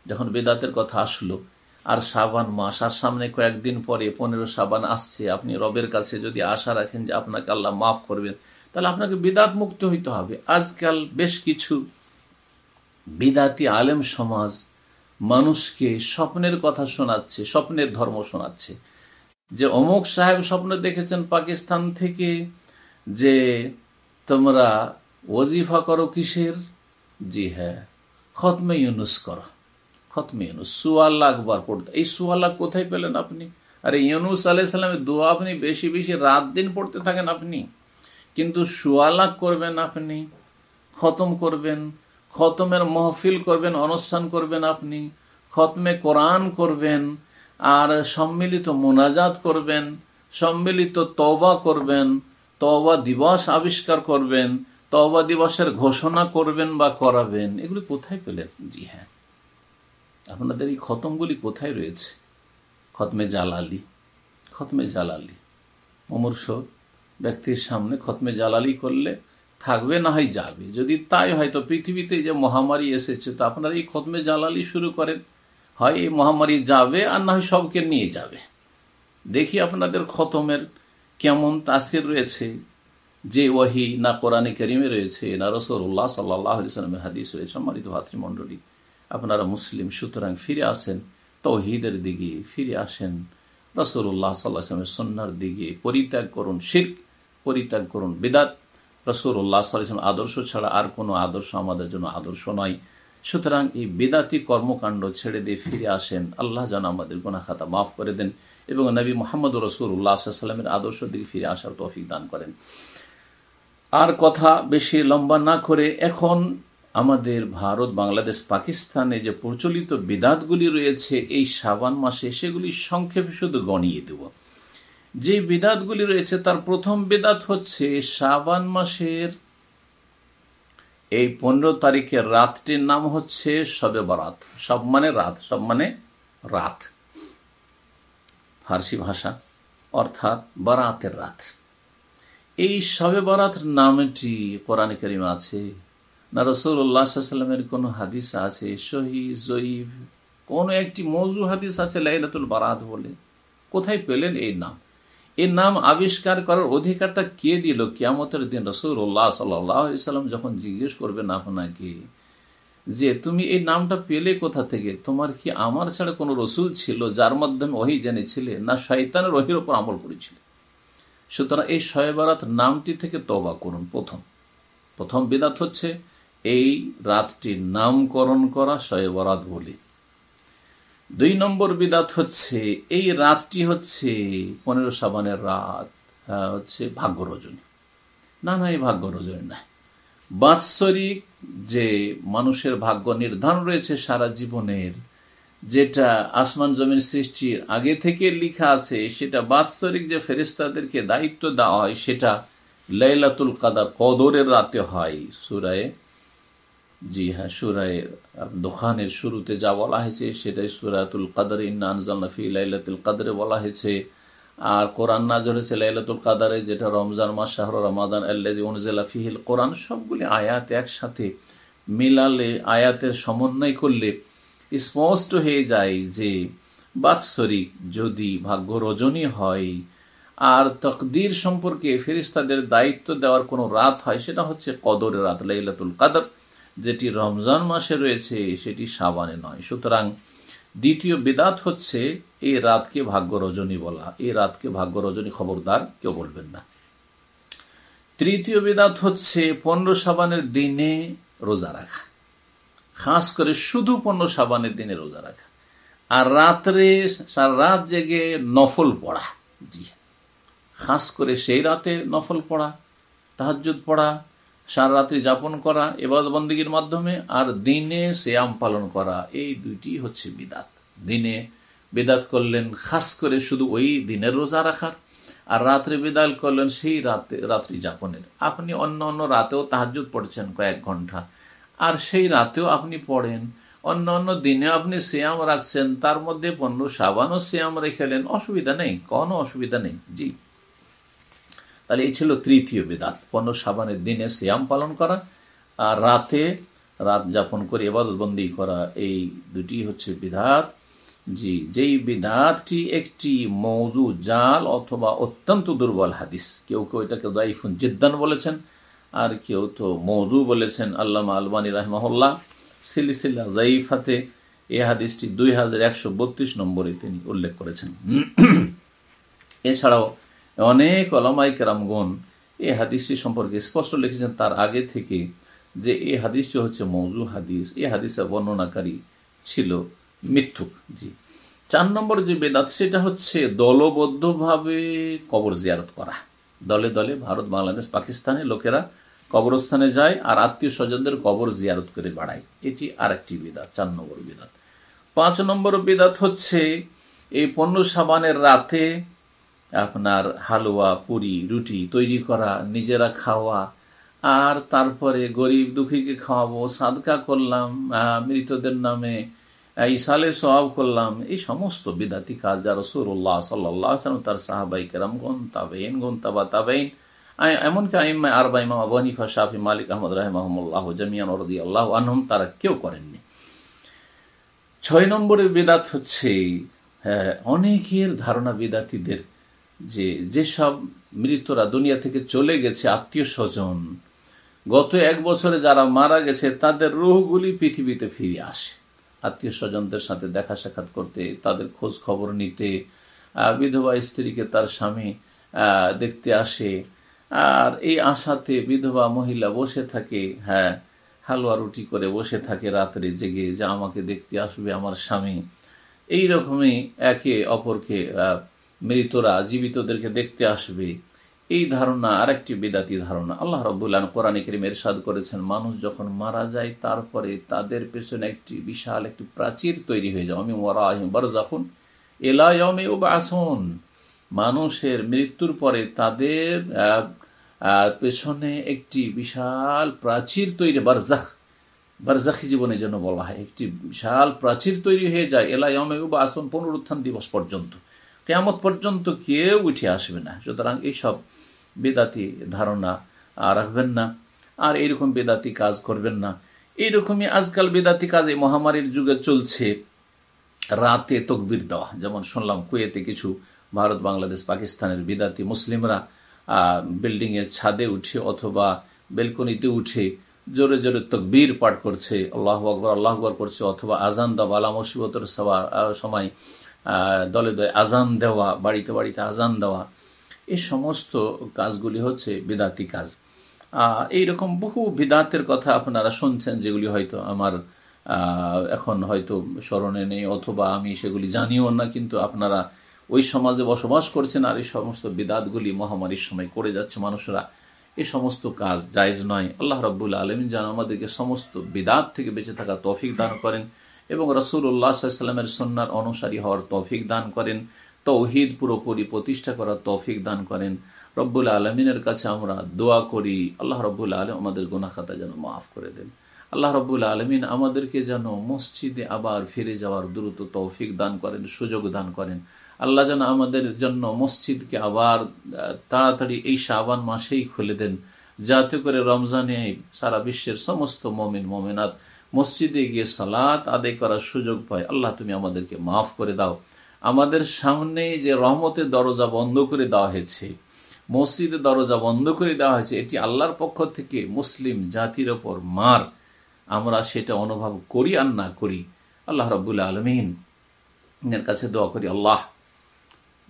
S1: যখন বেদাতের কথা আসলো, আর সাবান মাস, আর সামনে কয়েকদিন পরে পনেরো সাবান আসছে, আপনি রবের কাছে যদি আশা রাখেন যে আপনাকে আল্লাহ মাফ করবেন, তাহলে আপনাকে বিদাত মুক্ত হইতে হবে। আজকাল বেশ কিছু বিদাতি আলেম সমাজ মানুষকে স্বপ্নের কথা শোনাচ্ছে, স্বপ্নের ধর্ম শোনাচ্ছে। যে অমুক সাহেব স্বপ্ন দেখেছেন পাকিস্তান থেকে, যে তোমরা ওজিফা করো কিসের? জি হ্যাঁ। খতমে ইউনুস করো। খতমে ইউনুস। সুয়াল্লাহ আকবার পড়তে। এই সুয়াল্লাহ কোথায় পেলেন আপনি? আরে ইউনুস আলাই সাল্লামের দোয়া আপনি বেশি বেশি রাত দিন পড়তে থাকেন আপনি। কিন্তু সুয়াল্লাহ করবেন আপনি, খতম করবেন, খতমের মহফিল করবেন, অনুষ্ঠান করবেন আপনি, খতমে কোরআন করবেন, আর সম্মিলিত মোনাজাত করবেন, সম্মিলিত তবা করবেন তবা দিবস আবিষ্কার করবেন তবা দিবসের ঘোষণা করবেন বা করাবেন, এগুলি কোথায় পেলেন? জি হ্যাঁ। আপনাদের এই খতমগুলি কোথায় রয়েছে? খতমে জালালি খতমে জালালি। অমর্ষ ব্যক্তির সামনে খতমে জালালি করলে থাকবে না হয় যাবে। যদি তাই হয়, তো পৃথিবীতে যে মহামারী এসেছে, তো আপনারা এই খতমে জালালি শুরু করেন। হয় এই মহামারী যাবে আর না হয় সবকে নিয়ে যাবে। দেখি আপনাদের খতমের কেমন তাসির রয়েছে। যে ওয়াহি না কোরআনে করিমে রয়েছে, না রসৌল্লাহ সাল্লাহ ইসলামের হাদিস রয়েছে, সম্মানিত ভাতৃমণ্ডলী আপনারা মুসলিম, সুতরাং ফিরে আসেন তৌহিদের দিকে, ফিরে আসেন রসুল্লাহ সাল্লাহ ইসলামের সন্ন্যার দিকে, পরিত্যাগ করুন শির্ক, পরিত্যাগ করুন বেদাত। রসুল্লাহ সাল্লাহ আদর্শ ছাড়া আর কোনো আদর্শ আমাদের জন্য আদর্শ নয়। সুতরাং এই বেদাতি কর্মকাণ্ড ছেড়ে দিয়ে ফিরে আসেন। আল্লাহ যেন আমাদের গোনা খাতা মাফ করে দেন এবং নবী মোহাম্মদ রসুল্লাহ সাল্লামের আদর্শ দিকে ফিরে আসার তৌফিক দান করেন। আর কথা বেশি লম্বা না করে এখন আমাদের ভারত, বাংলাদেশ, পাকিস্তানে যে প্রচলিত বিদাতগুলি রয়েছে, এই সাবান মাসে সেগুলি সংক্ষেপে শুধু গণিয়ে দেব। যে বিদাতগুলি রয়েছে, তার প্রথম বেদাত হচ্ছে সাবান মাসের এই পনেরো তারিখের রাতটির নাম হচ্ছে সবে বরাত। সব মানে রাত, সব মানে রাত। ফার্সি ভাষা, অর্থাৎ বারাতের রাত। এই সবে বরাত নামটি কোরআন করিম আছে। না রসুল্লাহামের কোন হাদিস আছে? জয়ীব কোন একটি মজু হাদিস আছে লাইলাতুল বারাত বলে। কোথায় পেলেন এই নাম? এই নাম আবিষ্কার করার অধিকারটা কে দিল? কিয়ামতের দিন রসুল্লাহ সাল্লাম যখন জিজ্ঞেস করবেন আপনাকে যে, তুমি এই নামটা পেলে কোথা থেকে? তোমার কি আমার ছাড়া কোনো রসুল ছিল যার মাধ্যমে ওহি জেনেছিলে? না, শয়তানের ওহির ওপর আমল করেছিলে? সুতরাং এই শয়বারাত নামটি থেকে তবা করুন প্রথম। প্রথম বিদাত হচ্ছে এই রাতটির নামকরণ করা শয়বরাত বলে। দুই নম্বর বিদাত হচ্ছে এই রাতটি হচ্ছে পনেরো সাবানের রাত হচ্ছে ভাগ্য রজনী। না না, এই ভাগ্য রজনী না। বাৎসরিক যে মানুষের ভাগ্য নির্ধারণ রয়েছে সারা জীবনের যেটা আসমান জমিন সৃষ্টির আগে থেকে লিখা আছে, সেটা বাৎসরিক যে ফেরিস্তাদেরকে দায়িত্ব দেওয়া হয়, সেটা লাইলাতুল কাদার কদরের রাতে হয়। সুরায় জি হ্যাঁ সুরায় দোকানের শুরুতে যা বলা হয়েছে, সেটাই সুরাতুল কাদার ইন্নানজাল্লাফি লাইলাতুল কাদরে বলা হয়েছে। আর কোরআন না হয়েছে লাইলাতুল কাদারে, যেটা রমজান মাস, শাহর রমাদান আল্লাহ ফিহিল কোরআন, সবগুলি আয়াত একসাথে মিলালে, আয়াতের সমন্বয় করলে স্পষ্ট হয়ে যায় যে, বাৎসরিক যদি ভাগ্য রজনী হয়, আর তকদির সম্পর্কে ফেরিস্তাদের দায়িত্ব দেওয়ার কোনো রাত হয়, সেটা হচ্ছে কদরের রাত, লাইলাতুল কাদর, যেটি রমজান মাসে রয়েছে, সেটি সাবানে নয়। সুতরাং দ্বিতীয় বেদাত হচ্ছে এই রাতকে ভাগ্য রজনী বলা। এই রাতকে ভাগ্য রজনী খবরদার কেউ বলবেন না। তৃতীয় বেদাত হচ্ছে পনেরো সাবানের দিনে রোজা রাখা। খাস করে শুধু পনেরো সাবানের দিনে রোজা রাখা। আর রাত্রে সারা রাত জেগে নফল পড়া। জি। খাস করে সেই রাতে নফল পড়া তাহাজুদ পড়া, সারা রাত্রি যাপন করা এবাদ বন্দীগীর মাধ্যমে, আর দিনে শ্যাম পালন করা, এই দুইটি হচ্ছে বিদাত। দিনে বেদাত করলেন খাস করে শুধু ওই দিনের রোজা রাখার, আর রাত্রে বিদাল করলেন সেই রাতে রাত্রি যাপনের। আপনি অন্য অন্য রাতেও তাহাজুদ পড়ছেন কয়েক ঘণ্টা। আর সেই রাতেও আপনি পড়েন। অন্য অন্য দিনে আপনি শ্যাম রাখছেন, তার মধ্যে পণ্য সাবানও শ্যাম রেখেলেন। অসুবিধা নেই, কোনো অসুবিধা নেই। জি। তাহলে এই ছিল তৃতীয় বিদাত পণ্য সাবানের দিনে শ্যাম পালন করা আর রাতে রাত যাপন করে এবাদতবন্দি করা। এই দুটি হচ্ছে বিধাত। জি, যেই বিধাতটি একটি মৌজু জাল অথবা অত্যন্ত দুর্বল হাদিস। কেউ কেউ এটাকে দাইফুন জিদ্দান বলেছেন। আর কেউ তো মৌজু বলেছেন আল্লাহ আলবানী রাহমাহুল্লাহ। সিলিসিল্লা জাইফাতে এ হাদিসটি দুই হাজার একশো বত্রিশ নম্বরে তিনি উল্লেখ করেছেন। এছাড়াও অনেক অলামাই কেরামগণ এই হাদিসটি সম্পর্কে স্পষ্ট লিখেছেন তার আগে থেকে যে এই হাদিসটি হচ্ছে মৌজু হাদিস। এই হাদিসের বর্ণনাকারী ছিল মিথ্যুক জি। চার নম্বর যে বেদাত, সেটা হচ্ছে দলবদ্ধভাবে কবর জিয়ারত করা। দলে দলে ভারত, বাংলাদেশ, পাকিস্তানের লোকেরা কবরস্থানে যায় আর আত্মীয় স্বজনদের কবর জিয়ারত করে বাড়ায়। এটি আর একটি বেদাত, চার নম্বর বেদাত। পাঁচ নম্বর বেদাত হচ্ছে, এই পণ্য সাবানের রাতে আপনার হালুয়া, পুরি, রুটি তৈরি করা, নিজেরা খাওয়া, আর তারপরে গরিব দুঃখীকে খাওয়াবো, সাদকা করলাম মৃতদের নামে ইসালে সব করলাম, এই সমস্ত বিদাতি কাজ যা রসুল্লাহ সাল্লাম তার সাহাবাই কেরাম গন তাবেইন গন তাবা এমনকি আইম্মা আরবা ইমাম আবু হানিফা শাফি মালিক আহমদ রাহমাহমুল্লাহ জামিয়ান রদি আল্লাহ আনহম তারা কেউ করেননি। ছয় নম্বরের বেদাত হচ্ছে হ্যাঁ, অনেকের ধারণা বেদাতিদের যে যেসব মৃতরা দুনিয়া থেকে চলে গেছে আত্মীয় স্বজন গত এক বছরে যারা মারা গেছে তাদের রুহগুলি পৃথিবীতে ফিরে আসে। আত্মীয় স্বজনদের সাথে দেখা সাক্ষাৎ করতে তাদের খোঁজ খবর নিতে বিধবা স্ত্রীকে তার স্বামী দেখতে আসে আর এই আশাতে বিধবা মহিলা বসে থাকে হ্যাঁ হালুয়া রুটি করে বসে থাকে রাত্রে জেগে, যে আমাকে দেখতে আসবে আমার স্বামী। এই রকমই একে অপরকে মৃতরা জীবিতদেরকে দেখতে আসবে। এই ধারণা আরেকটি বেদাতি ধারণা। আল্লাহ রবুল্লাহ কোরআন করিম এরশাদ করেছেন, মানুষ যখন মারা যায়, তারপরে তাদের পেছনে একটি বিশাল, একটি প্রাচীর তৈরি হয়ে যায়। আমি ওরা বারজাফুন এলায়মে ও বাসন মানুষের মৃত্যুর পরে তাদের পেছনে একটি বিশাল প্রাচীর তৈরি, বারজাখ, বারজাখি জীবনে যেন বলা হয়, একটি বিশাল প্রাচীর তৈরি হয়ে যায়। এলাইমে বা আসন পুনরুত্থান দিবস পর্যন্ত। কেমত পর্যন্ত কেউ উঠে আসবে না। সুতরাং এইসব বেদাতি ধারণা রাখবেন না। আর এইরকম বেদাতি কাজ করবেন না। এইরকমই আজকাল বেদাতি কাজ এই মহামারীর যুগে চলছে। রাতে তকবির দেওয়া। যেমন শুনলাম কুয়েতে কিছু ভারত, বাংলাদেশ, পাকিস্তানের বিদাতি মুসলিমরা বিল্ডিংয়ের ছাদে উঠে অথবা বেলকনিতে উঠে জোরে জোরে তকবীর পাঠ করছে, আল্লাহ আকবর আল্লাহ আকবর করছে, অথবা আজান দেওয়া আলা মুসিবতর সময় দলে দলে আজান দেওয়া, বাড়িতে বাড়িতে আজান দেওয়া এই সমস্ত কাজগুলি হচ্ছে বিদাতি কাজ। এইরকম বহু বিদাতের কথা আপনারা শুনছেন, যেগুলি হয়তো আমার এখন হয়তো স্মরণে নেই, অথবা আমি সেগুলি জানিও না, কিন্তু আপনারা ওই সমাজে বসবাস করছেন আর এই সমস্ত বিদাতগুলি মহামারীর সময় করে যাচ্ছে মানুষরা। এই সমস্ত কাজ জায়জ নয়। আল্লাহ রব্বুল আলমিন যেন আমাদেরকে সমস্ত বিদাত থেকে বেঁচে থাকা তৌফিক দান করেন এবং রসুল উল্লাহামের সন্ন্যার অনুসারী হওয়ার তৌফিক দান করেন, তৌহিদ পুরোপুরি প্রতিষ্ঠা করার তৌফিক দান করেন। রব্বুল আলমিনের কাছে আমরা দোয়া করি, আল্লাহ রব্বুল আলম আমাদের গুনাখাতা যেন মাফ করে দেন। আল্লাহ রব্বুল আলমিন আমাদেরকে যেন মসজিদে আবার ফিরে যাওয়ার দ্রুত তৌফিক দান করেন, সুযোগ দান করেন। আল্লাহ যেন আমাদের জন্য মসজিদকে আবার তাড়াতাড়ি এই শাবান মাসেই খুলে দেন। যাতে করে রমজানে সারা বিশ্বের সমস্ত মমিন, মমিনাত মসজিদে গিয়ে সালাত আদায় করার সুযোগ পায়। আল্লাহ তুমি আমাদেরকে মাফ করে দাও। আমাদের সামনে যে রহমতের দরজা বন্ধ করে দেওয়া হয়েছে মসজিদের দরজা বন্ধ করে দেওয়া হয়েছে, এটি আল্লাহর পক্ষ থেকে মুসলিম জাতির ওপর মার। আমরা সেটা অনুভব করি আর না করি। আল্লাহ রবুল্লা আলমিন এর কাছে দোয়া করি, আল্লাহ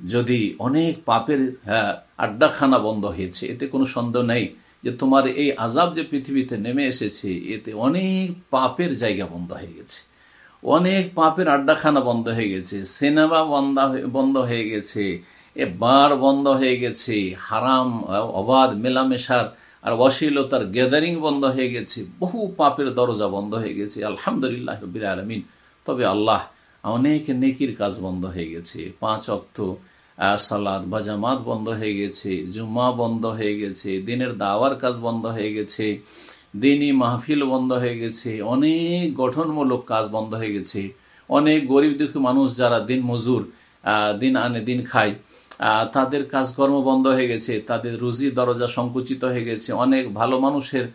S1: যদি অনেক পাপের হ্যাঁ আড্ডাখানা বন্ধ হয়েছে, এতে কোনো সন্দেহ নেই যে তোমার এই আজাব যে পৃথিবীতে নেমে এসেছে, এতে অনেক পাপের জায়গা বন্ধ হয়ে গেছে। অনেক পাপের আড্ডাখানা বন্ধ হয়ে গেছে, সিনেমা বন্ধ বন্ধ হয়ে গেছে, এ বার বন্ধ হয়ে গেছে, হারাম, অবাধ, মেলামেশার আর অশ্লীলতার গ্যাদারিং বন্ধ হয়ে গেছে, বহু পাপের দরজা বন্ধ হয়ে গেছে, আলহামদুলিল্লাহ রবিল আলমিন। তবে আল্লাহ অনেক নেকির কাজ বন্ধ হয়ে গেছে। পাঁচ অক্ত সালাদ বা জামাত বন্ধ হয়ে গেছে জুম্মা বন্ধ হয়ে গেছে, দিনের দাওয়ার কাজ বন্ধ হয়ে গেছে, দিনই মাহফিল বন্ধ হয়ে গেছে, অনেক গঠনমূলক কাজ বন্ধ হয়ে গেছে। অনেক গরিব দুঃখী মানুষ যারা দিন মজুর দিন আনে, দিন খায় তাদের কাজকর্ম বন্ধ হয়ে গেছে, তাদের রুজির দরজা সংকুচিত হয়ে গেছে, অনেক ভালো মানুষের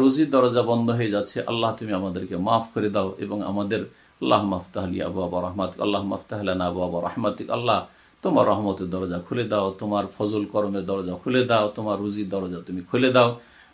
S1: রুজির দরজা বন্ধ হয়ে যাচ্ছে। আল্লাহ তুমি আমাদেরকে মাফ করে দাও এবং আমাদের, আল্লাহ মাফতাহলি আবু আবা রহমাত আল্লাহ মাফতাহলান আবু আবা রহমাতিক, আল্লাহ তোমার রহমতের দরজা খুলে দাও তোমার ফজল করমের দরজা খুলে দাও তোমার রুজির দরজা তুমি খুলে দাও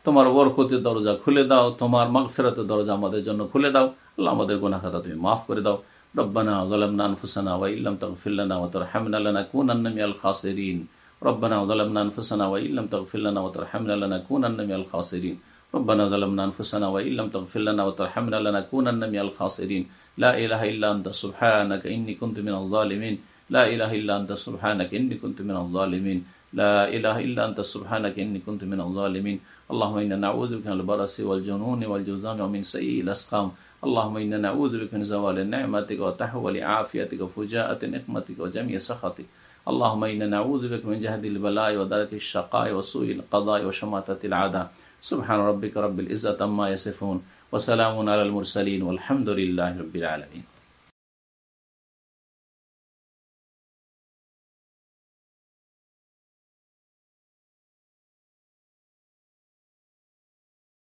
S1: তোমার বরকতের দরজা খুলে দাও তোমার মাগফেরাতের দরজা আমাদের জন্য খুলে দাও আল্লাহ আমাদের গোনাখাতা তুমি মাফ করে দাও ربنا ظلمنا أنفسنا وإن لم تغفر لنا وترحمنا لنكونن من الخاسرين ربنا ظلمنا أنفسنا وإن لم تغفر لنا وترحمنا لنكونن من الخاسرين ربنا ظلمنا أنفسنا وإن لم تغفر لنا وترحمنا لنكونن من الخاسرين لا إله إلا أنت سبحانك إني كنت من الظالمين لا إله إلا أنت سبحانك إني كنت من الظالمين. لا إله إلا أنت سبحانك إني كنت من الظالمين. اللهم إنا نعوذ بك من البرص والجنون والجوزان ومن سيء الأسقام. اللهم إنا نعوذ بك من زوال نعمتك وتحول عافيتك وفجاءة نقمتك وجميع سخطك. اللهم إنا نعوذ بك من جهد البلاء ودرك الشقاء وسوء القضاء وشماتة العداء سبحان ربك رب العزة عما يصفون وسلام على المرسلين والحمد لله رب العالمين.